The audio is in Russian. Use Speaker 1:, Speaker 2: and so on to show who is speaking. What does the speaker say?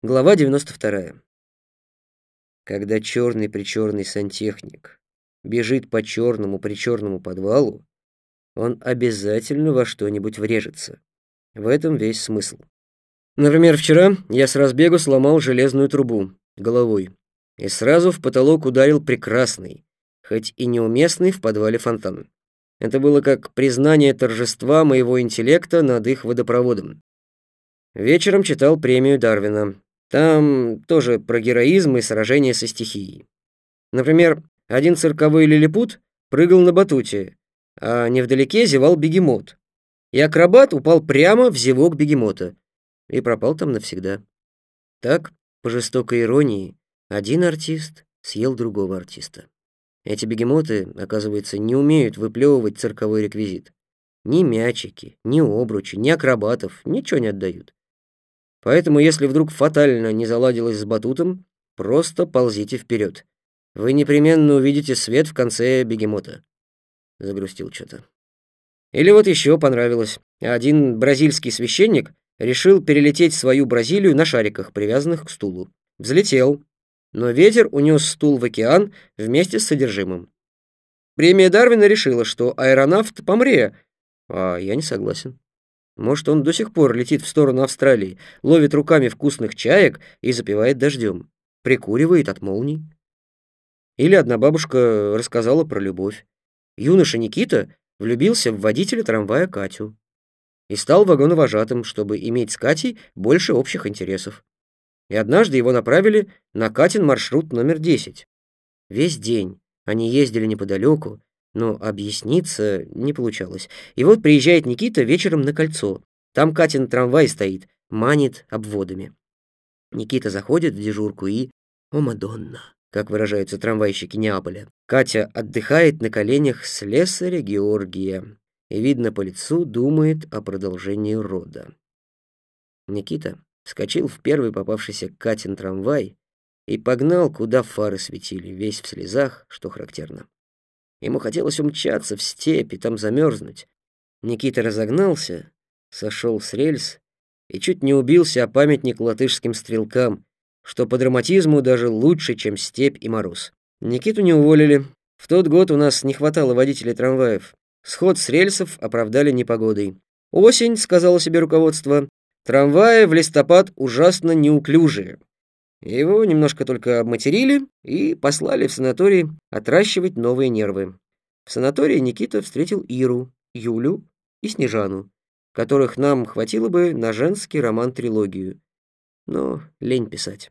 Speaker 1: Глава 92. Когда черный-причерный сантехник бежит по черному-причерному подвалу, он обязательно во что-нибудь врежется. В этом весь смысл. Например, вчера я с разбегу сломал железную трубу головой и сразу в потолок ударил прекрасный, хоть и неуместный в подвале фонтан. Это было как признание торжества моего интеллекта над их водопроводом. Вечером читал премию Дарвина. Там тоже про героизм и сражение со стихией. Например, один цирковой лилипут прыгал на батуте, а невдалеке зевал бегемот. И акробат упал прямо в зевок бегемота и пропал там навсегда. Так, по жестокой иронии, один артист съел другого артиста. Эти бегемоты, оказывается, не умеют выплевывать цирковой реквизит. Ни мячики, ни обручи, ни акробатов ничего не отдают. Поэтому, если вдруг фатально не заладилось с батутом, просто ползите вперед. Вы непременно увидите свет в конце бегемота. Загрустил что-то. Или вот еще понравилось. Один бразильский священник решил перелететь свою Бразилию на шариках, привязанных к стулу. Взлетел, но ветер унес стул в океан вместе с содержимым. Премия Дарвина решила, что аэронавт помре, а я не согласен. Может, он до сих пор летит в сторону Австралии, ловит руками вкусных чаек и запивает дождем, прикуривает от молний. Или одна бабушка рассказала про любовь. Юноша Никита влюбился в водителя трамвая Катю и стал вагоновожатым, чтобы иметь с Катей больше общих интересов. И однажды его направили на Катин маршрут номер 10. Весь день они ездили неподалеку, но объясниться не получалось. И вот приезжает Никита вечером на кольцо. Там Катин трамвай стоит, манит обводами. Никита заходит в дежурку и... О, Мадонна! Как выражаются трамвайщики Неаполя. Катя отдыхает на коленях слесаря Георгия. И, видно по лицу, думает о продолжении рода. Никита вскочил в первый попавшийся Катин трамвай и погнал, куда фары светили, весь в слезах, что характерно. Ему хотелось умчаться в степь и там замерзнуть. Никита разогнался, сошел с рельс и чуть не убился о памятник латышским стрелкам, что по драматизму даже лучше, чем степь и мороз. Никиту не уволили. В тот год у нас не хватало водителей трамваев. Сход с рельсов оправдали непогодой. «Осень», — сказало себе руководство, — «трамваи в листопад ужасно неуклюжие. Его немножко только обматерили и послали в санаторий отращивать новые нервы. В санатории Никита встретил Иру, Юлю и Снежану, которых нам хватило бы на женский роман-трилогию. Но лень писать.